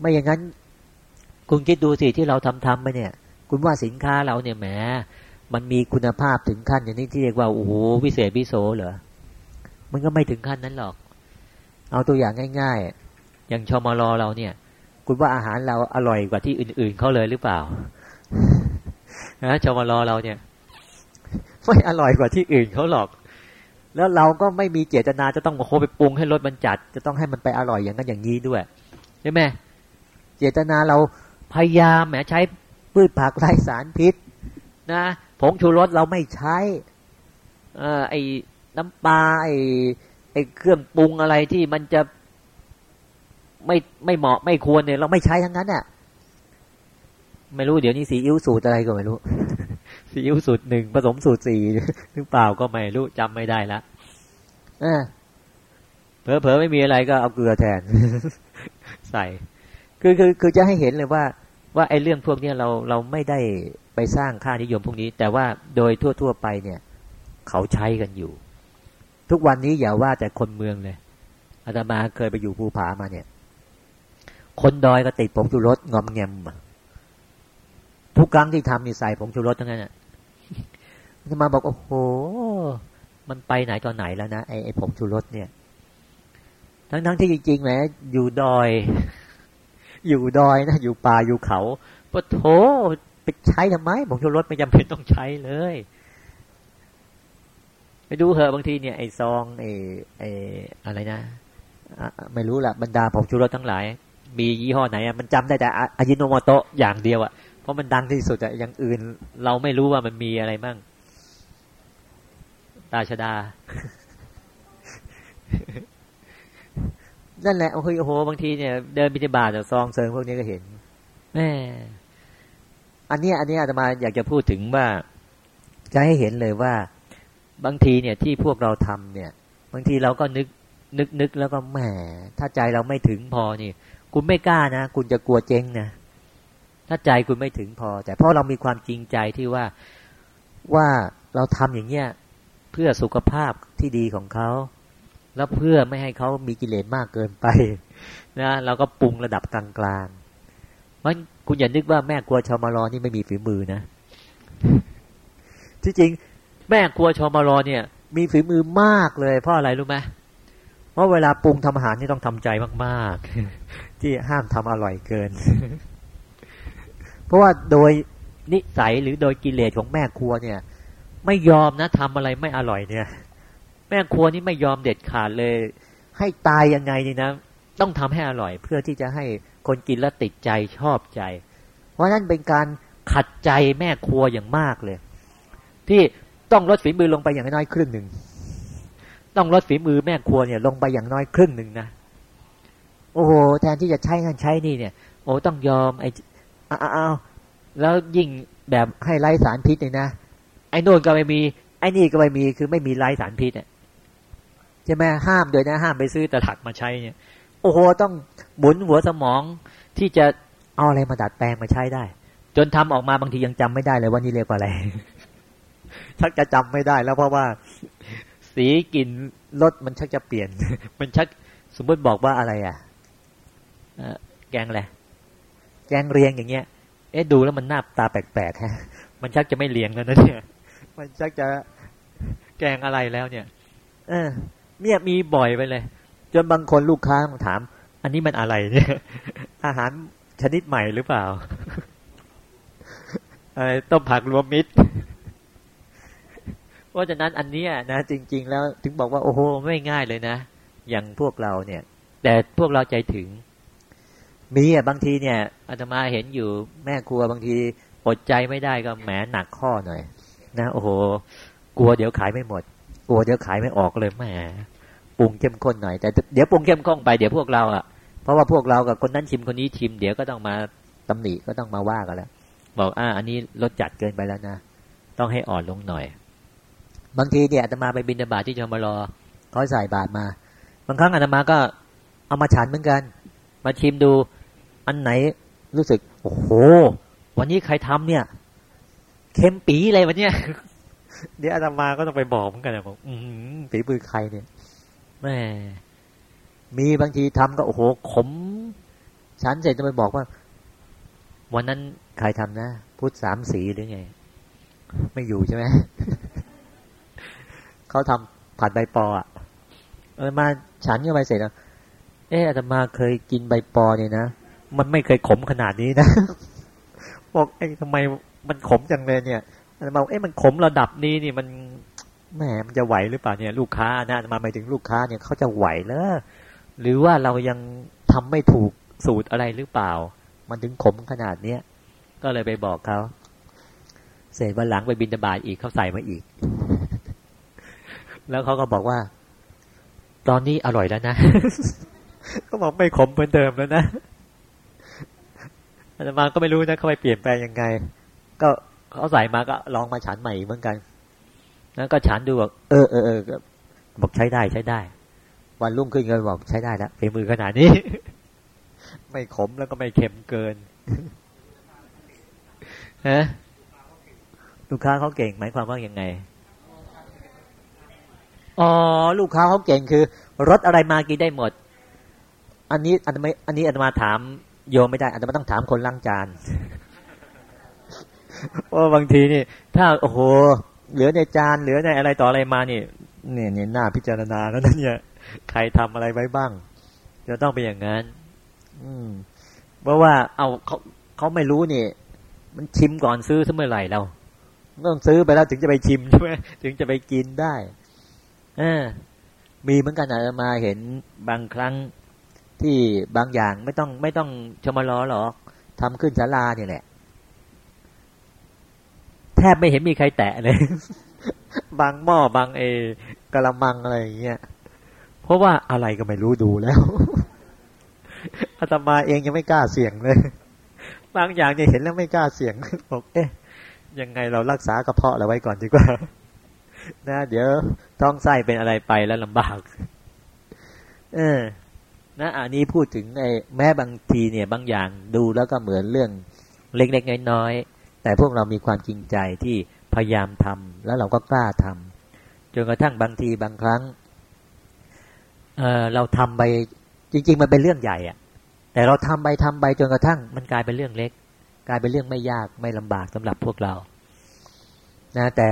ไม่อย่างนั้น คุณคิดดูสิที่เราทำทำไปเนี่ย คุณว่าสินค้าเราเนี่ยแหมมันมีคุณภาพถึงขั้นอย่างนี้ที่เรียกว่าโอ้โหวิเศษวิโสเหรอมันก็ไม่ถึงขั้นนั้นหรอก เอาตัวอย่างง่าย ๆ อย่างชมรอเราเนี่ย คุณว่าอาหารเราอร่อยกว่าที่อื่น ๆเขาเลยหรือเปล่านะชมรอเราเนี่ยไม่อร่อยกว่าที่อื่นเขาหรอก แล้วเราก็ไม่มีเจตนาจะต้องโคไปปรุงให้รสมันจัด จะต้องให้มันไปอร่อยอย่างนั้นอย่างนี้ด้วยใช่ไหม เจตนาเราพยายามแหมใช้พืชผักไร้สารพิษ นะผงชูรสเราไม่ใช้อไอ้น้ำปลาไอ้ไอ้เครื่องปรุงอะไรที่มันจะไม่ไม่เหมาะไม่ควรเนี่ย เราไม่ใช้ทั้งนั้นอะไม่รู้เดี๋ยวนี้สีอิ้วสูตรอะไรก็ไม่รู้ซีอิ๊วสูตรหนึ่งผสมสูตรสี่หรือเปล่าก็ไม่รู้จำไม่ได้ละเผลอเผลอไม่มีอะไรก็เอาเกลือแทน ใส่ คือคือคือจะให้เห็นเลยว่า ว่าไอ้เรื่องพวกนี้เราเราไม่ได้ไปสร้างค่านิยมพวกนี้ แต่ว่าโดยทั่ว ๆ ไปเนี่ย เขาใช้กันอยู่ ทุกวันนี้อย่าว่าแต่คนเมืองเลยอาตมาเคยไปอยู่ภูผามาเนี่ย คนดอยก็ติดผงชูรสงอมแงมทุกครั้งที่ทำนี่ใส่ผงชูรสทั้งนั้นอะจะมาบอกโอ้โหมันไปไหนตอนไหนแล้วนะไอ้ไอ้ผงชูรสเนี่ย ทั้งทั้งที่จริงๆแหมอยู่ดอย อยู่ดอยนะอยู่ป่าอยู่เขาปะโถไปใช้ทำไมผงชูรสไม่จำเป็นต้องใช้เลย ไปดูเหอะบางทีเนี่ยไอซองไอไออะไรนะไม่รู้ละบรรดาผงชูรสทั้งหลาย มียี่ห้อไหนอะมันจำได้แต่อายิโนโมโตะอย่างเดียวอะเพราะมันดังที่สุดอะอย่างอื่น เราไม่รู้ว่ามันมีอะไรมั่งตาชดา นั่นแหละโอ้โหโหบางทีเนี่ยเดินบิณฑบาตซองเซิงพวกนี้ก็เห็นแม่อันนี้อันนี้อาตมาอยากจะพูดถึงว่า จะให้เห็นเลยว่า บางทีเนี่ยที่พวกเราทำเนี่ย บางทีเราก็นึกนึกนึกแล้วก็แหมถ้าใจเราไม่ถึงพอนี่ คุณไม่กล้านะคุณจะกลัวเจ๊งนะถ้าใจคุณไม่ถึงพอ แต่เพราะเรามีความจริงใจที่ว่าว่าเราทำอย่างเงี้ยเพื่อสุขภาพที่ดีของเขา แล้วเพื่อไม่ให้เขามีกิเลสมากเกินไปนะเราก็ปรุงระดับกลางๆมันคุณอย่านึกว่าแม่กลัวชาวมารอนี่ไม่มีฝีมือนะ ที่จริง แม่กลัวชาวมารอเนี่ย มีฝีมือมากเลยเพราะอะไรรู้ไหมเพราะเวลาปรุงทำอาหารนี่ต้องทำใจมากๆ ที่ห้ามทำอร่อยเกิน เพราะว่าโดยนิสัยหรือโดยกิเลสของแม่ครัวเนี่ย ไม่ยอมนะทำอะไรไม่อร่อยเนี่ย ม่ครัวนี่ไม่ยอมเด็ดขาดเลย ให้ตายยังไงนี่นะ ต้องทำให้อร่อย เพื่อที่จะให้คนกินแล้วติดใจชอบใจ เพราะนั้นเป็นการขัดใจแม่ครัวอย่างมากเลย ที่ต้องลดฝีมือลงไปอย่างน้อยครึ่งหนึ่งต้องลดฝีมือแม่ครัวเนี่ย ลงไปอย่างน้อยครึ่งหนึ่งนะโอ้โหแทนที่จะใช้งานใช้นี่เนี่ย โอ้ต้องยอมไออ้าวแล้วยิ่งแบบให้ไร้สารพิษเลยนะไอ้นู่นก็ไม่มีไอ้นี่ก็ไม่มีคือไม่มีไร้สารพิษเนี่ย ใช่ไหมห้ามโดยนะห้ามไปซื้อตะถักมาใช้เนี่ย โอ้โหต้องหมุนหัวสมองที่จะเอาอะไรมาดัดแปลงมาใช้ได้ จนทำออกมาบางทียังจำไม่ได้เลยว่านี่เรียกว่าอะไรชักจะจำไม่ได้แล้วเพราะว่า สีกลิ่นรสมันชักจะเปลี่ยน มันชักสมมติบอกว่าอะไรอะแกงอะไรแกงเรียงอย่างเงี้ย เอ๊ะดูแล้วมันหน้าตาแปลกๆฮะ มันชักจะไม่เรียงแล้วนะเนี่ย มันชักจะแกงอะไรแล้วเนี่ย เออ เนี่ยมีบ่อยไปเลย จนบางคนลูกค้าถาม อันนี้มันอะไรเนี่ย อาหารชนิดใหม่หรือเปล่าอะไรต้มผักรวมมิตรเพราะฉะนั้นอันนี้นะ จริง ๆ แล้วถึงบอกว่าโอ้โหไม่ง่ายเลยนะ อย่างพวกเราเนี่ย แต่พวกเราใจถึง มีอะบางทีเนี่ยอาตมาเห็นอยู่แม่ครัวบางทีอดใจไม่ได้ก็แหมหนักข้อหน่อย นะโอ้โหกลัวเดี๋ยวขายไม่หมด กลัวเดี๋ยวขายไม่ออกเลยแหมปรุงเข้มข้นหน่อยแต่เดี๋ยวปรุงเข้มข้นไปเดี๋ยวพวกเราอะเพราะว่าพวกเรากับคนนั้นชิมคนนี้ชิม เดี๋ยวก็ต้องมาตำหนิก็ต้องมาว่ากันแล้ว บอกอ่าอันนี้รสจัดเกินไปแล้วนะต้องให้อ่อนลงหน่อย บางทีเนี่ยอาตมาไปบินบาตที่จะมารอเขาใส่บาตรมา บางครั้งอาตมาก็เอามาฉันเหมือนกัน มาชิมดูอันไหนรู้สึก โอ้โห วันนี้ใครทำเนี่ย เค็มปีเลยวันเนี้ย เดี๋ยวอาตมาก็ต้องไปบอกเหมือนกันนะบอกอืมปีปือใครเนี่ยแม่มีบางทีทำก็โอ้โหขม ฉันเสร็จจะไปบอกว่า วันนั้นใครทำนะพุทธสามสีหรือไง ไม่อยู่ใช่ไหมเขาทำผัดใบปออะเออมาฉันก็ไปเสร็จแล้วเอออาตมาเคยกินใบปอเนี่ยนะมันไม่เคยขมขนาดนี้นะบอกเอ้ทำไมมันขมจังเลยเนี่ย อาตมาเอ้มันขมระดับนี้นี่มันแหมมันจะไหวหรือเปล่าเนี่ย ลูกค้านะมาหมายถึงลูกค้าเนี่ยเขาจะไหวแล้วหรือว่าเรายังทำไม่ถูกสูตรอะไรหรือเปล่า มันถึงขมขนาดเนี้ยก็เลยไปบอกเขาเสร็จวันหลังไปบินบาตอีกเขาใส่มาอีก แล้วเขาก็บอกว่า ตอนนี้อร่อยแล้วนะเขาบอกไม่ขมเหมือนเดิมแล้วนะอาตมาก็ไม่รู้นะเขาไปเปลี่ยนแปลงยังไง ก็ เขาใส่มาก็ลองมาฉันใหม่เหมือนกันแล้วก็ฉันดูบอกเออเออเออบอกใช้ได้ใช้ได้ วันรุ่งขึ้นก็บอกใช้ได้แล้วฝีมือขนาดนี้ ไม่ขมแล้วก็ไม่เค็มเกินฮะลูกค้าเขาเก่งหมายความว่ายังไงอ๋อลูกค้าเขาเก่งคือรสอะไรมากินได้หมด อันนี้อันไม่อันนี้อันมาถามโยมไม่ได้อันมาต้องถามคนล้างจาน เพราะบางทีนี่ ถ้าโอ้โห เหลือในจานเหลือในอะไรต่ออะไรมานี่เนี่ยเนี่ยหน้าพิจารณาแล้วนั่นเนี่ยใครทำอะไรไว้บ้าง จะต้องเป็นอย่างนั้น อืมเพราะว่า เอาเขาเขาไม่รู้นี่ มันชิมก่อนซื้อเมื่อไหร่เราต้องซื้อไปแล้วถึงจะไปชิมใช่ไหมถึงจะไปกินได้อมีเหมือนกันอามาเห็นบางครั้งที่บางอย่างไม่ต้องไม่ต้องชมรอหรอกทำขึ้นศาลาเนี่ยแหละ บไม่เห็นมีใครแตะเลย บางหม้อบางเอกระมังอะไรอย่างเงี้ยเพราะว่าอะไรก็ไม่รู้ดูแล้วอาตมาเองยังไม่กล้าเสี่ยงเลย บางอย่างเนี่ยเห็นแล้วไม่กล้าเสี่ยงบอกเอ๊ะยังไงเรารักษากระเพาะเราไว้ก่อนดีกว่า นะ เดี๋ยวท้องไส้เป็นอะไรไปแล้วลำบาก เออ นะอันนี้พูดถึงไอ้แม้บางทีเนี่ย บางอย่างดูแล้วก็เหมือนเรื่องเล็กๆน้อยๆ แต่พวกเรามีความจริงใจที่พยายามทำแล้วเราก็กล้าทำจนกระทั่งบางทีบางครั้งเเราทำไปจริง ๆ มันเป็นเรื่องใหญ่อะแต่เราทำไปทำไปจนกระทั่ง มันกลายเป็นเรื่องเล็ก กลายเป็นเรื่องไม่ยากไม่ลำบากสำหรับพวกเรานะแต่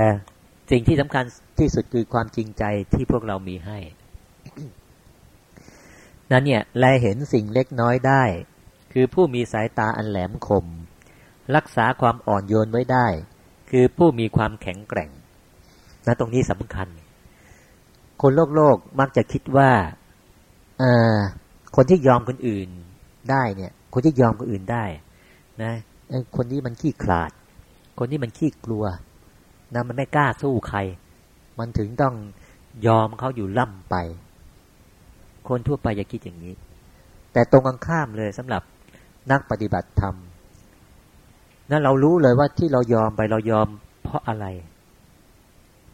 สิ่งที่สำคัญที่สุดคือความจริงใจที่พวกเรามีให้นั้นเนี่ยแลเห็นสิ่งเล็กน้อยได้ คือผู้มีสายตาอันแหลมคม รักษาความอ่อนโยนไว้ได้ คือผู้มีความแข็งแกร่งนะตรงนี้สำคัญ คนโลกโลกมักจะคิดว่าคนที่ยอมคนอื่นได้เนี่ย คนที่ยอมคนอื่นได้นะคนที่มันขี้ขลาด คนที่มันขี้กลัวนะมันไม่กล้าสู้ใคร มันถึงต้องยอมเขาอยู่ล่ำไป คนทั่วไปจะคิดอย่างนี้ แต่ตรงกันข้ามเลยสำหรับนักปฏิบัติธรรม นั้นเรารู้เลยว่าที่เรายอมไปเรายอมเพราะอะไร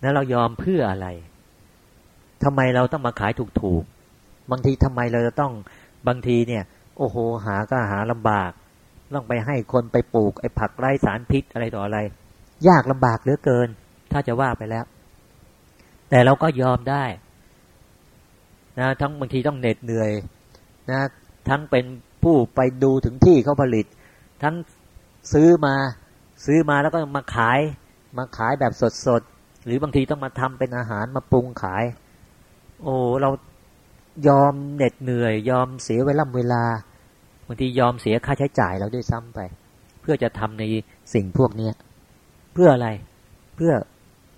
นั้นเรายอมเพื่ออะไรทำไมเราต้องมาขายถูกๆ บางทีทำไมเราจะต้องบางทีเนี่ย โอ้โหหาก็หาลำบาก ต้องไปให้คนไปปลูกไอ้ผักไร้สารพิษอะไรต่ออะไร ยากลำบากเหลือเกิน ถ้าจะว่าไปแล้ว แต่เราก็ยอมได้นะทั้งบางทีต้องเหน็ดเหนื่อยนะทั้งเป็นผู้ไปดูถึงที่เขาผลิต ทั้ง ซื้อมาซื้อมาแล้วก็มาขายมาขายแบบสดๆ หรือบางทีต้องมาทำเป็นอาหารมาปรุงขาย โอ้เรายอมเหน็ดเหนื่อย ยอมเสียเวลาเวลาบางทียอมเสียค่าใช้จ่ายเราด้วยซ้ำไป เพื่อจะทำในสิ่งพวกนี้เพื่ออะไรเพื่อ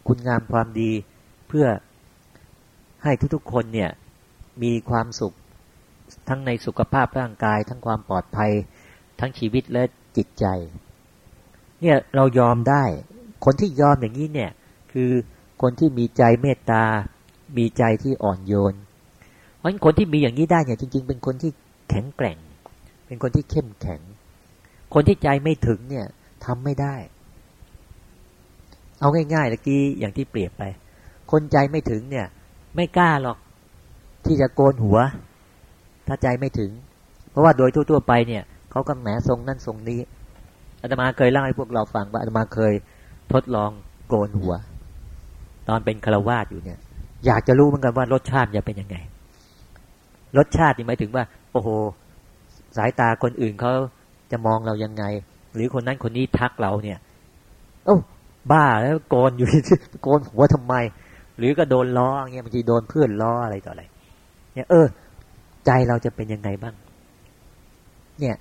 คุณงามความดี เพื่อให้ทุกๆคนเนี่ยมีความสุขทั้งในสุขภาพร่างกาย ทั้งความปลอดภัย ทั้งชีวิตและ จิตใจ เนี่ยเรายอมได้ คนที่ยอมอย่างนี้เนี่ย คือคนที่มีใจเมตตา มีใจที่อ่อนโยน เพราะฉะนั้นคนที่มีอย่างนี้ได้เนี่ยจริง ๆ เป็นคนที่แข็งแกร่ง เป็นคนที่เข้มแข็ง คนที่ใจไม่ถึงเนี่ยทำไม่ได้ เอาง่ายๆตะกี้อย่างที่เปรียบไป คนใจไม่ถึงเนี่ย ไม่กล้าหรอกที่จะโกนหัว ถ้าใจไม่ถึง เพราะว่าโดยทั่วๆไปเนี่ย เขาก็แหมทรงนั่นทรงนี้อาตมาเคยเล่าให้พวกเราฟังว่าอาตมาเคยทดลองโกนหัว ตอนเป็นคารวาสอยู่เนี่ย อยากจะรู้เหมือนกันว่ารสชาติจะเป็นยังไง รสชาตินี่หมายถึงว่า โอ้โห สายตาคนอื่นเขาจะมองเรายังไง หรือคนนั้นคนนี้ทักเราเนี่ย โอ้บ้าแล้วโกนอยู่โกนหัวทำไม หรือก็โดนล้อเงี้ยบางทีโดนเพื่อนล้ออะไรต่ออะไรเนี่ยเออ ใจเราจะเป็นยังไงบ้าง เนี่ย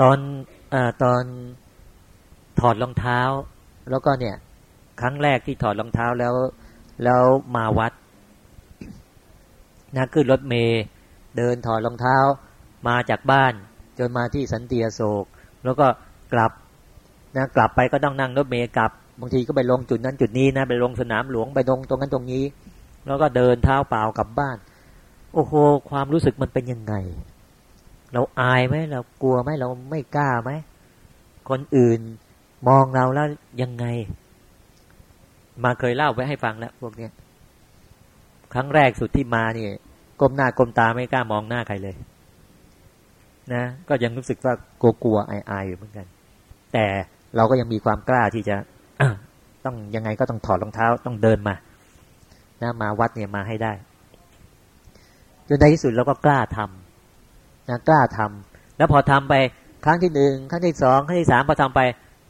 ตอนอตอนถอดรองเท้า แล้วก็เนี่ย ครั้งแรกที่ถอดรองเท้าแล้ว แล้วมาวัดนะขึ้นรถเมย์เดินถอดรองเท้า มาจากบ้าน จนมาที่สันติโศก แล้วก็กลับนะกลับไปก็ต้องนั่งรถเมย์กลับบางทีก็ไปลงจุดนั้นจุดนี้นะไปลงสนามหลวงไปลงตรงนั้นตรงนี้ แล้วก็เดินเท้าเปล่ากลับบ้าน โอ้โหความรู้สึกมันเป็นยังไง เราอายไหมเรากลัวไหมเราไม่กล้าไหมคนอื่นมองเราแล้วยังไง มาเคยเล่าไว้ให้ฟังแล้วพวกเนี้ยครั้งแรกสุดที่มาเนี่ยก้มหน้าก้มตาไม่กล้ามองหน้าใครเลย นะ ก็ยังรู้สึกว่ากลัวกลัวอายอายอยู่เหมือนกัน แต่เราก็ยังมีความกล้าที่จะต้องยังไงก็ต้องถอดรองเท้าต้องเดินมานะมาวัดเนี่ยมาให้ได้จนในที่สุดเราก็กล้าทำ นะกล้าทำแล้วพอทำไปครั้งที่หนึ่งครั้งที่สองครั้งที่สามพอทำไป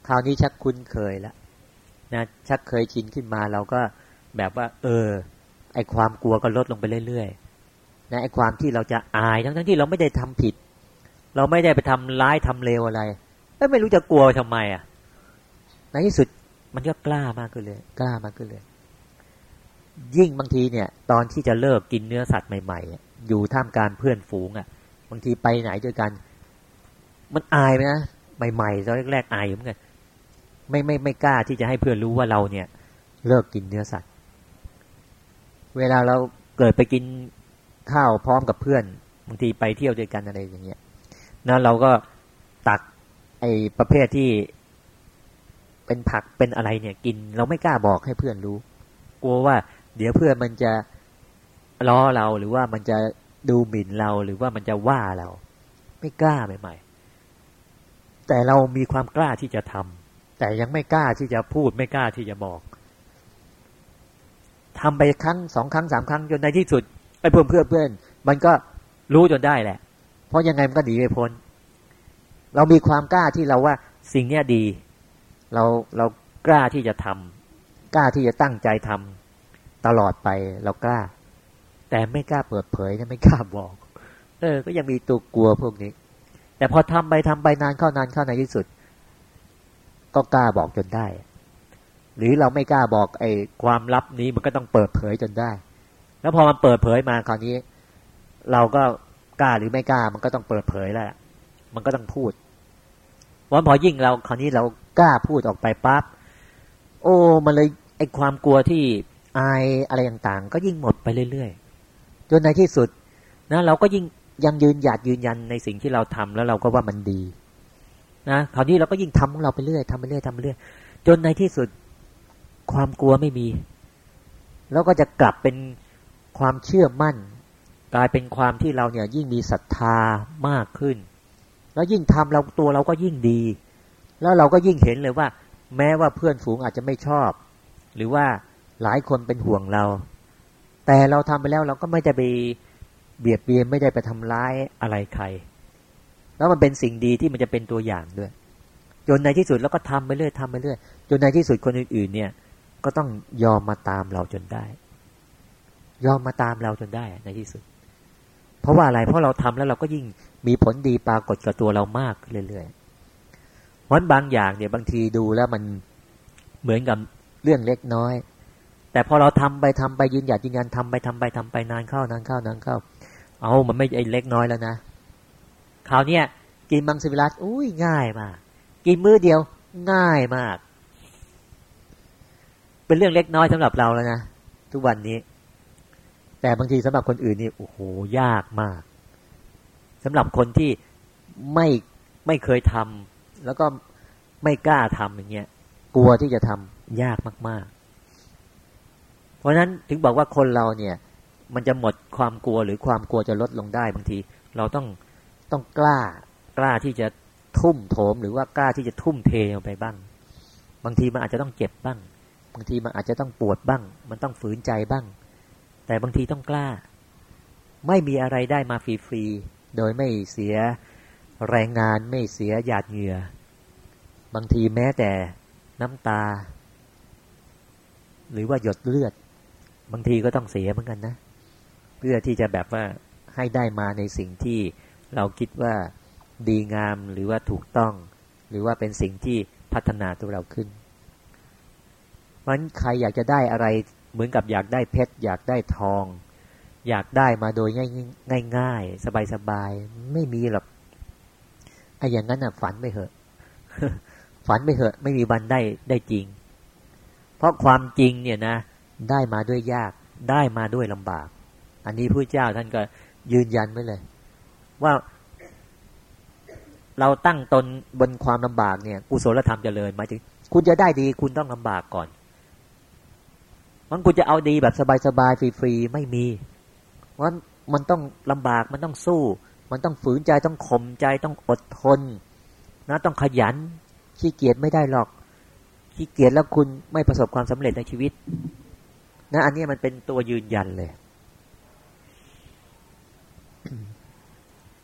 คราวนี้ชักคุ้นเคยแล้วนะชักเคยชินขึ้นมาเราก็แบบว่า เออ ไอความกลัวก็ลดลงไปเรื่อยๆนะไอความที่เราจะอายทั้งทั้งที่เราไม่ได้ทำผิด เราไม่ได้ไปทำร้ายทำเลวอะไรไม่รู้จะกลัวทำไมอะในที่สุดมันก็กล้ามากขึ้นเลย กล้ามากขึ้นเลย ยิ่งบางทีเนี่ย ตอนที่จะเลิกกินเนื้อสัตว์ใหม่ ๆ อยู่ท่ามกลางเพื่อนฝูงอะ บางทีไปไหนด้วยกัน มันอายไหมนะใหม่ๆตอนแรกๆอายเหมือนกันไม่ไม่ไม่กล้าที่จะให้เพื่อนรู้ว่าเราเนี่ย เลิกกินเนื้อสัตว์ เวลาเราเกิดไปกินข้าวพร้อมกับเพื่อนบางทีไปเที่ยวด้วยกันอะไรอย่างเงี้ยนะเราก็ตักไอ้ประเภทที่เป็นผักเป็นอะไรเนี่ย กินเราไม่กล้าบอกให้เพื่อนรู้ กลัวว่า เดี๋ยวเพื่อนมันจะล้อเราหรือว่ามันจะ ดูหมิ่นเราหรือว่ามันจะว่าเรา ไม่กล้าใหม่ๆแต่เรามีความกล้าที่จะทำแต่ยังไม่กล้าที่จะพูดไม่กล้าที่จะบอกทำไปครั้งสองครั้งสามครั้งจนในที่สุดไอ้เพื่อนเพื่อนเพื่อนมันก็รู้จนได้แหละ เพราะยังไงมันก็หนีไม่พ้น เรามีความกล้าที่เราว่าสิ่งเนี้ยดี เราเรากล้าที่จะทำกล้าที่จะตั้งใจทำตลอดไปเรากล้า แต่ไม่กล้าเปิดเผยนะไม่กล้าบอก เออ ก็ยังมีตัวกลัวพวกนี้ แต่พอทำไปทำไปนานเข้านานเข้าในที่สุด ก็กล้าบอกจนได้ หรือเราไม่กล้าบอกไอ้ความลับนี้มันก็ต้องเปิดเผยจนได้ แล้วพอมันเปิดเผยมาคราวนี้ เราก็กล้าหรือไม่กล้า มันก็ต้องเปิดเผยแล้วมันก็ต้องพูดว่าพอยิ่งเราคราวนี้เรากล้าพูดออกไปปั๊บโอ้มันเลยไอ้ความกลัวที่อายอะไรต่างๆ ก็ยิ่งหมดไปเรื่อยๆ จนในที่สุดนะเราก็ยิ่งยังยืนหยัดยืนยันในสิ่งที่เราทำแล้วเราก็ว่ามันดีนะคราวนี้เราก็ยิ่งทำของเราไปเรื่อยทำไปเรื่อยทำไปเรื่อยจนในที่สุดความกลัวไม่มี แล้วก็จะกลับเป็นความเชื่อมั่น กลายเป็นความที่เราเนี่ยยิ่งมีศรัทธามากขึ้น แล้วยิ่งทำเราตัวเราก็ยิ่งดี แล้วเราก็ยิ่งเห็นเลยว่า แม้ว่าเพื่อนฝูงอาจจะไม่ชอบ หรือว่าหลายคนเป็นห่วงเรา แต่เราทำไปแล้วเราก็ไม่ได้ไปเบียดเบียนไม่ได้ไปทำร้ายอะไรใคร แล้วมันเป็นสิ่งดีที่มันจะเป็นตัวอย่างด้วย จนในที่สุดแล้วก็ทำไปเรื่อยทำไปเรื่อยจนในที่สุดคนอื่นๆ เนี่ย ก็ต้องยอมมาตามเราจนได้ ยอมมาตามเราจนได้ในที่สุด เพราะว่าอะไรเพราะเราทำแล้วเราก็ยิ่งมีผลดีปรากฏกับตัวเรามากเรื่อยๆเพราะบางอย่างเนี่ยบางทีดูแล้วมันเหมือนกับเรื่องเล็กน้อย แต่พอเราทำไปทำไปยืนหยัดยืนยันทำไปทำไปทำไปนานเข้านานเข้านานเข้า เอามันไม่ไอ้เล็กน้อยแล้วนะคราวเนี้ยกินมังสวิรัตอุ้ยง่ายมาก กินมื้อเดียวง่ายมาก เป็นเรื่องเล็กน้อยสำหรับเราแล้วนะทุกวันนี้ แต่บางทีสำหรับคนอื่นนี่โอ้โหยากมากสำหรับคนที่ไม่ไม่เคยทำแล้วก็ไม่กล้าทำอย่างเงี้ยกลัวที่จะทำยากมาก ๆ เพราะฉะนั้นถึงบอกว่าคนเราเนี่ย มันจะหมดความกลัวหรือความกลัวจะลดลงได้บางที เราต้องต้องกล้ากล้าที่จะทุ่มโถมหรือว่ากล้าที่จะทุ่มเทลงไปบ้าง บางทีมันอาจจะต้องเจ็บบ้าง บางทีมันอาจจะต้องปวดบ้าง มันต้องฝืนใจบ้าง แต่บางทีต้องกล้า ไม่มีอะไรได้มาฟรีๆโดยไม่เสียแรงงานไม่เสียหยาดเหงื่อ บางทีแม้แต่น้ำตา หรือว่าหยดเลือด บางทีก็ต้องเสียเหมือนกันนะ เพื่อที่จะแบบว่าให้ได้มาในสิ่งที่เราคิดว่าดีงามหรือว่าถูกต้อง หรือว่าเป็นสิ่งที่พัฒนาตัวเราขึ้นมันใครอยากจะได้อะไรเหมือนกับอยากได้เพชรอยากได้ทอง อยากได้มาโดยง่ายง่ายง่ายสบายสบายไม่มีหรอกไอ้อย่างนั้นอะฝันไม่เหอะ ฝันไม่เหอะ ไม่มีวันได้ได้จริง เพราะความจริงเนี่ยนะ ได้มาด้วยยากได้มาด้วยลำบาก อันนี้ผู้เจ้าท่านก็ยืนยันไว้เลย ว่าเราตั้งตนบนความลำบากเนี่ยกุศลธรรมเจริญหมายถึง คุณจะได้ดีคุณต้องลำบากก่อนมันคุณจะเอาดีแบบสบายๆฟรีๆไม่มีว่ามันต้องลำบากมันต้องสู้ มันต้องฝืนใจต้องข่มใจต้องอดทน นะต้องขยันขี้เกียจไม่ได้หรอกขี้เกียจแล้วคุณไม่ประสบความสำเร็จในชีวิต นะอันนี้มันเป็นตัวยืนยันเลย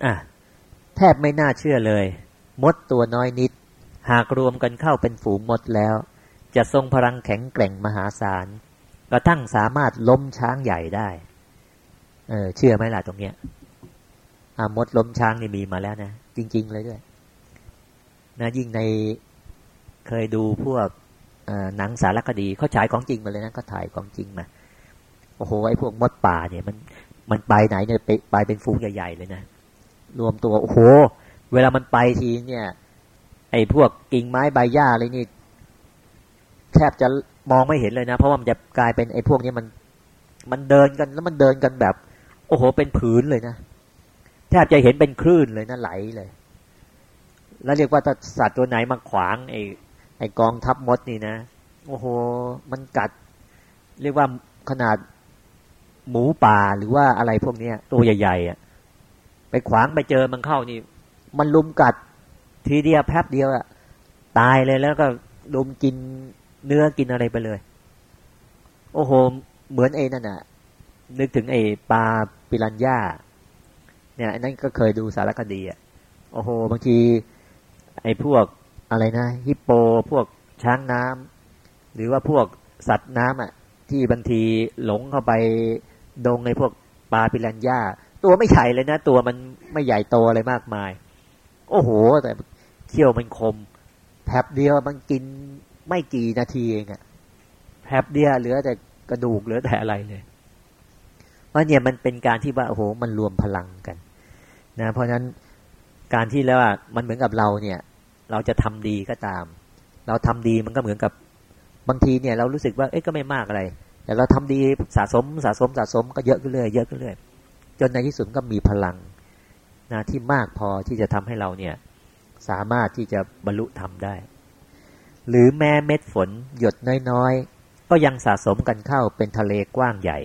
อะแทบไม่น่าเชื่อเลย มดตัวน้อยนิด หากรวมกันเข้าเป็นฝูงมดแล้ว จะทรงพลังแข็งแกร่งมหาศาลกระทั่งสามารถล้มช้างใหญ่ได้ เออ เชื่อไหมล่ะตรงเนี้ยอามดล้มช้างนี่มีมาแล้วนะ จริง ๆ เลยด้วยนะยิ่งในเคยดูพวก หนังสารคดีเขาฉายของจริงมาเลยนะเขาถ่ายของจริงมาโอ้โหไอ้พวกมดป่าเนี่ย มันมันไปไหนเนี่ยไปไปเป็นฟูงใหญ่ๆเลยนะรวมตัวโอ้โห เวลามันไปทีเนี่ย ไอ้พวกกิ่งไม้ใบหญ้าอะไรนี่ แทบจะมองไม่เห็นเลยนะ เพราะว่ามันจะกลายเป็นไอ้พวกนี้มัน มันเดินกันแล้วมันเดินกันแบบ โอ้โห เป็นผืนเลยนะแทบจะเห็นเป็นคลื่นเลยนะไหลเลย แล้วเรียกว่าถ้าสัตว์ตัวไหนมาขวางไอ้ไอ้ กองทัพมดนี่นะโอ้โห มันกัด เรียกว่าขนาดหมูป่าหรือว่าอะไรพวกเนี้ยตัวใหญ่ๆอะไปขวางไปเจอมันเข้านี่ มันลุมกัดทีเดียวแป๊บเดียวอะตายเลยแล้วก็ลุมกินเนื้อกินอะไรไปเลย โอ้โห เหมือนเอนั่นน่ะ นึกถึงไอ้ปลาปิรันย่าเนี่ยอันนั้นก็เคยดูสารคดีอะโอ้โหบางทีไอ้พวก อะไรนะฮิปโปพวกช้างน้ำหรือว่าพวกสัตว์น้ำอะ ที่บางทีหลงเข้าไปดงในพวกปลาปิรันย่าตัวไม่ใหญ่เลยนะ ตัวมันไม่ใหญ่โตอะไรมากมาย โอ้โห แต่เขี้ยวมันคมแผบเดียวมันกินไม่กี่นาทีเองอะแป๊บเดียวเหลือแต่กระดูกเหลือแต่อะไรเลยว่าเนี่ยมันเป็นการที่ว่าโอ้โหมันรวมพลังกัน นะ เพราะฉะนั้นการที่แล้วอะมันเหมือนกับเราเนี่ย เราจะทำดีก็ตาม เราทำดีมันก็เหมือนกับบางทีเนี่ยเรารู้สึกว่าเอ๊ะก็ไม่มากอะไร แต่เราทำดีสะสมสะสมสะสมก็เยอะขึ้นเรื่อยเยอะขึ้นเรื่อยจนในที่สุดก็มีพลังนะที่มากพอที่จะทำให้เราเนี่ยสามารถที่จะบรรลุธรรมได้ หรือแม้เม็ดฝนหยดน้อยๆ ก็ยังสะสมกันเข้าเป็นทะเลกว้างใหญ่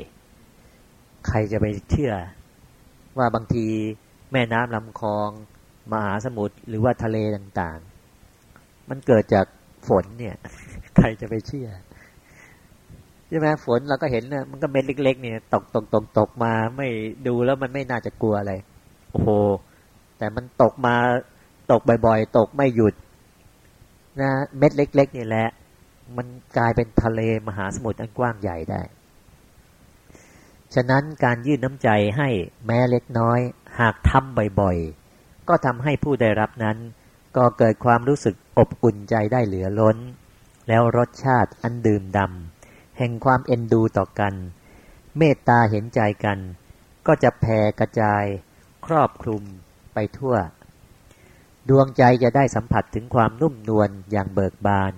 ใครจะไปเชื่อ ว่าบางทีแม่น้ำลำคลอง มหาสมุทรหรือว่าทะเลต่างๆ มันเกิดจากฝนเนี่ย ใครจะไปเชื่อใช่ไหมฝนเราก็เห็นนะมันก็เม็ดเล็ก ๆ เนี่ย ตกตกตกตกมาไม่ดูแล้วมันไม่น่าจะกลัวอะไร โอ้โห แต่มันตกมาตกบ่อยๆ ตกไม่หยุด นะเม็ดเล็ก ๆ นี่แหละ มันกลายเป็นทะเลมหาสมุทรอันกว้างใหญ่ได้ ฉะนั้นการยื่นน้ำใจให้แม้เล็กน้อย หากทำบ่อยๆ ก็ทำให้ผู้ได้รับนั้น ก็เกิดความรู้สึกอบอุ่นใจได้เหลือล้น แล้วรสชาติอันดื่มดำแห่งความเอ็นดูต่อกัน เมตตาเห็นใจกัน ก็จะแผ่กระจาย ครอบคลุมไปทั่ว ดวงใจจะได้สัมผัสถึงความนุ่มนวลอย่างเบิกบาน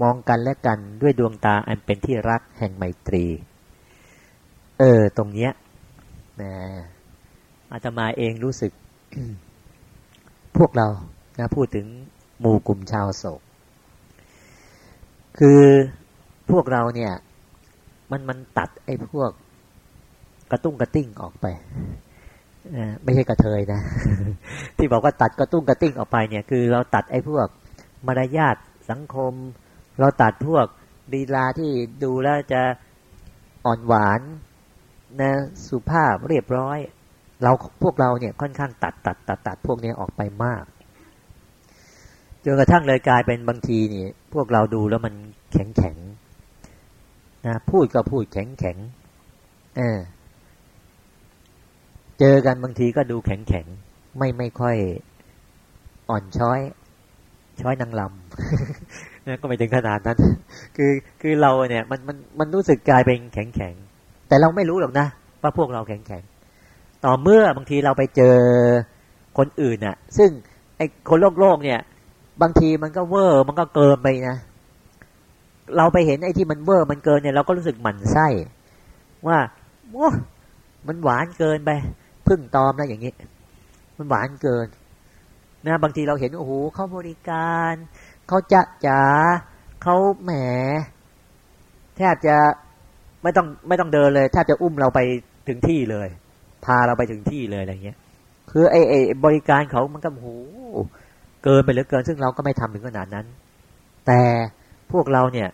มองกันและกันด้วยดวงตาอันเป็นที่รักแห่งไมตรี เออ ตรงเนี้ยนะอาตมาเองรู้สึก พวกเรา นะพูดถึงหมู่กลุ่มชาวโศก คือพวกเราเนี่ย มันมันตัดไอ้พวกกระตุ้งกระติ้งออกไปไม่ใช่กระเทยนะ ที่บอกว่าตัดกระตุ้งกระติ้งออกไปเนี่ย คือเราตัดไอ้พวกมารยาทสังคม เราตัดพวกดีลาที่ดูแล้วจะอ่อนหวานนะสุภาพเรียบร้อย เราพวกเราเนี่ยค่อนข้างตัดตัดตัดตัดพวกนี้ออกไปมาก จนกระทั่งเลยกลายเป็นบางทีนี่ พวกเราดูแล้วมันแข็งแข็งนะพูดก็พูดแข็งแข็งเออเจอกันบางทีก็ดูแข็งแข็งไม่ไม่ค่อยอ่อนช้อย ช้อยนางลำนะก็ไม่ถึงขนาดนั้น คือคือเราเนี่ย มันมันมันรู้สึกกลายเป็นแข็งแข็งแต่เราไม่รู้หรอกนะว่าพวกเราแข็งแข็งต่อเมื่อบางทีเราไปเจอคนอื่นน่ะ ซึ่งไอ้คนโลกโลกเนี่ย บางทีมันก็เวอร์มันก็เกินไปนะเราไปเห็นไอ้ที่มันเวอร์มันเกินเนี่ยเราก็รู้สึกหมั่นไส้ว่าโอ้มันหวานเกินไปพึ่งตอมนะอย่างนี้ มันหวานเกินนะบางทีเราเห็นโอ้โหเขาบริการเขาจะจ๋าเขาแหม แทบจะไม่ต้องไม่ต้องเดินเลยแทบจะอุ้มเราไปถึงที่เลย พาเราไปถึงที่เลยอะไรเงี้ย คือไอ้ไอ้บริการเขามันก็โห เกินไปเหลือเกิน ซึ่งเราก็ไม่ทำถึงขนาดนั้น แต่พวกเราเนี่ย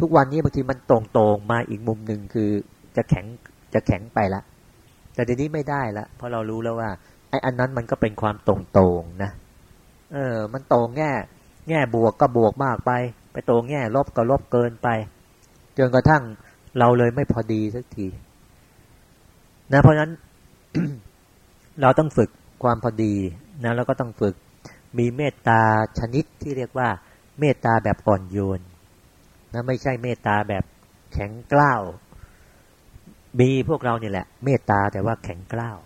ทุกวันนี้บางทีมันตรงๆมาอีกมุมหนึ่งคือจะแข็งจะแข็งไปละ แต่ทีนี้ไม่ได้ละเพราะเรารู้แล้วว่าไอ้อันนั้นมันก็เป็นความตรงๆนะ เออ มันตรงแง่ แง่บวกก็บวกมากไป ไปตรงแง่ลบก็ลบเกินไปจนกระทั่งเราเลยไม่พอดีสักทีนะเพราะฉะนั้น เราต้องฝึกความพอดีนะแล้วก็ต้องฝึก มีเมตตาชนิดที่เรียกว่า เมตตาแบบอ่อนโยนนะไม่ใช่เมตตาแบบแข็งกล้าว มีพวกเราเนี่ยแหละ เมตตาแต่ว่าแข็งกล้าว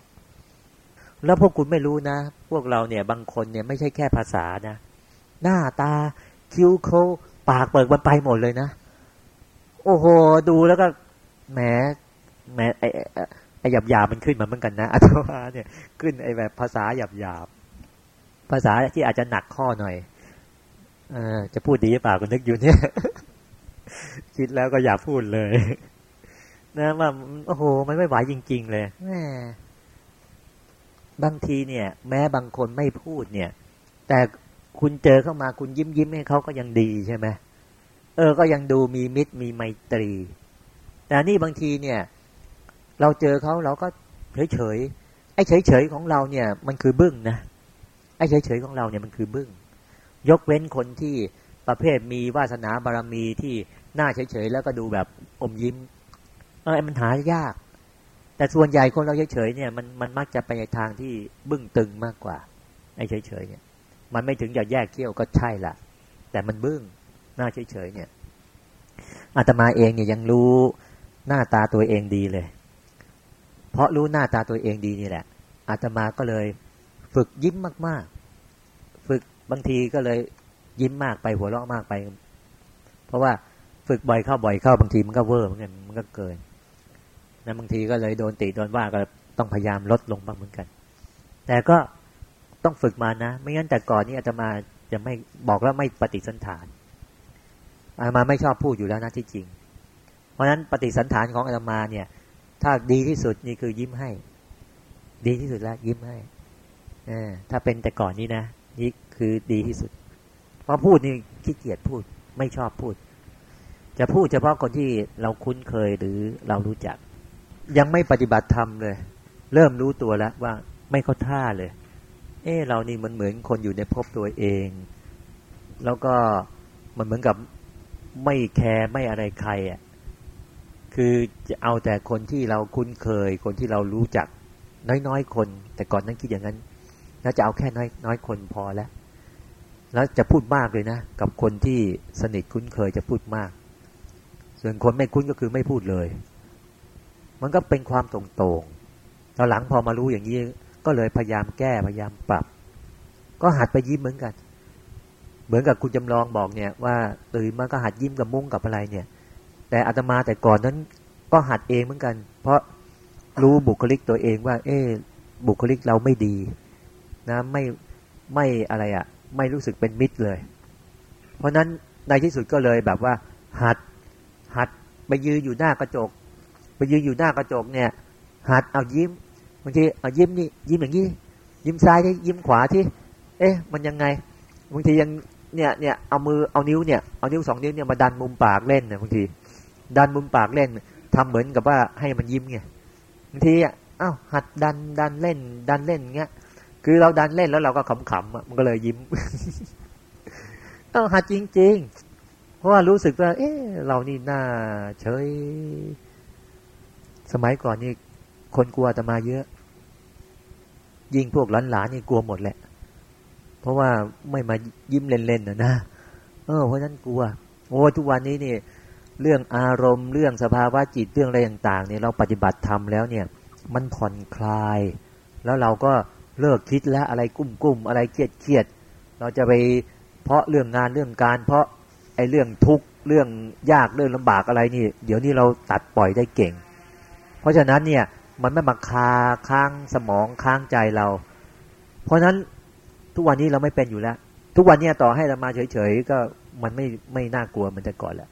แล้วพวกคุณไม่รู้นะ พวกเราเนี่ยบางคนเนี่ยไม่ใช่แค่ภาษานะ หน้าตาคิ้วเขาปากเปิดมันไปหมดเลยนะ โอ้โห ดูแล้วก็แหมแหมไอไอหยาบหยาบมันขึ้นมาเหมือนกันนะอัตมาเนี่ยขึ้นไอแบบภาษาหยาบหยาบ ภาษาที่อาจจะหนักข้อหน่อยอจะพูดดีหรือเปล่าก็นึกอยู่เนี่ย คิดแล้วก็อย่าพูดเลย นะว่าโอ้โห มันไม่ไหวจริง ๆ เลยแมบางทีเนี่ย แม้บางคนไม่พูดเนี่ย แต่คุณเจอเข้ามาคุณยิ้มยิ้มให้เขาก็ยังดีใช่ไหมเออ ก็ยังดูมีมิตรมีไมตรี แต่นี่บางทีเนี่ย เราเจอเขาเราก็เฉยเฉยไอ้เฉยเฉยของเราเนี่ย มันคือบึ้งนะ ไอ้เฉยเฉยของเราเนี่ยมันคือบึ้งยกเว้นคนที่ประเภทมีวาสนาบารมีที่หน้าเฉยเฉยแล้วก็ดูแบบอมยิ้ม เออมันหายาก แต่ส่วนใหญ่คนเราเฉยๆเนี่ยมันมันมักจะไปในทางที่บึ้งตึงมากกว่าไอ้เฉยๆเนี่ย มันไม่ถึงจะแยกเกี้ยวก็ใช่ละแต่มันบึ้งหน้าเฉยๆเนี่ยอาตมาเองเนี่ยยังรู้หน้าตาตัวเองดีเลย เพราะรู้หน้าตาตัวเองดีนี่แหละอาตมาก็เลย ฝึกยิ้มมาก ๆ ฝึกบางทีก็เลยยิ้มมากไปหัวเราะมากไป เพราะว่าฝึกบ่อยเข้าบ่อยเข้าบางทีมันก็เวอร์เหมือนกันมันก็เกินนะบางทีก็เลยโดนติโดนว่าก็ต้องพยายามลดลงบ้างเหมือนกัน แต่ก็ต้องฝึกมานะ ไม่งั้นแต่ก่อนนี้อาตมาจะไม่บอกแล้วไม่ปฏิสันฐานอาตมาไม่ชอบพูดอยู่แล้วนะที่จริง เพราะฉะนั้นปฏิสันฐานของอาตมาเนี่ย ถ้าดีที่สุดนี่คือยิ้มให้ ดีที่สุดแล้วยิ้มให้ ถ้าเป็นแต่ก่อนนี้นะนี่คือดีที่สุด เพราะพูดนี่ขี้เกียจพูดไม่ชอบพูด จะพูดเฉพาะคนที่เราคุ้นเคยหรือเรารู้จัก ยังไม่ปฏิบัติธรรมเลย เริ่มรู้ตัวแล้วว่าไม่เข้าท่าเลย เออเรานี่มันเหมือนคนอยู่ในภพตัวเอง แล้วก็มันเหมือนกับไม่แคร์ไม่อะไรใครอะคือจะเอาแต่คนที่เราคุ้นเคย คนที่เรารู้จัก น้อยๆคน แต่ก่อนนั้นคิดอย่างนั้น น่าจะเอาแค่น้อยน้อยคนพอแล้ว แล้วจะพูดมากเลยนะ กับคนที่สนิทคุ้นเคยจะพูดมาก ส่วนคนไม่คุ้นก็คือไม่พูดเลย มันก็เป็นความตรงๆตอนหลังพอมารู้อย่างนี้ก็เลยพยายามแก้พยายามปรับ ก็หัดไปยิ้มเหมือนกัน เหมือนกับคุณจำลองบอกเนี่ย ว่าตื่นมาก็หัดยิ้มกับมุ้งกับอะไรเนี่ย แต่อาตมาแต่ก่อนนั้นก็หัดเองเหมือนกัน เพราะรู้บุคลิกตัวเองว่า เออบุคลิกเราไม่ดี นะไม่ไม่อะไรอะ่ะ ไม่รู้สึกเป็นมิตรเลย เพราะนั้นในที่สุดก็เลยแบบว่า หัด หัดไปยืนอยู่หน้ากระจก ไปยืนอยู่หน้ากระจกเนี่ย หัดเอายิ้มบางทีเอายิ้มนี่ยิ้มอย่างนี้ยิ้มซ้ายที่ยิ้มขวาที่ เอ๊ะ มันยังไงบางทียังเนี่ยเนี่ยเอามือเอานิ้วเนี่ยเอานิ้วสองนิ้วเนี่ยมาดันมุมปากเล่นเนี่ยบางที ดันมุมปากเล่นทำเหมือนกับว่าให้มันยิ้มไงบางทีอ้าวหัดดันดันเล่น ดันเล่นเงี้ย คือเราดันเล่นแล้วเราก็ขำๆมันก็เลยยิ้มต้องหัดจริง ๆ เพราะว่ารู้สึกว่า เอ๊ะเรานี่น่าเฉย สมัยก่อนนี่คนกลัวจะมาเยอะ ยิ่งพวกหลานๆนี่กลัวหมดแหละ เพราะว่าไม่มายิ้มเล่นๆนะนะเออเพราะนั้นกลัว โอ้ทุกวันนี้นี่เรื่องอารมณ์เรื่องสภาวะจิตเรื่องอะไรต่างๆเนี่ยเราปฏิบัติทำแล้วเนี่ย มันผ่อนคลาย แล้วเราก็ เลิกคิดแล้วอะไรกุ้มกุ้มอะไรเครียดเครียด เราจะไปเพราะเรื่องงานเรื่องการเพราะไอ้เรื่องทุกข์เรื่องยากเรื่องลำบากอะไรนี่ เดี๋ยวนี้เราตัดปล่อยได้เก่ง เพราะฉะนั้นเนี่ยมันไม่มาคาค้างสมองค้างใจเรา เพราะฉะนั้นทุกวันนี้เราไม่เป็นอยู่แล้ว ทุกวันนี้ต่อให้เรามาเฉยๆก็มันไม่ไม่น่ากลัวมือนแต่ก่อนแล้ว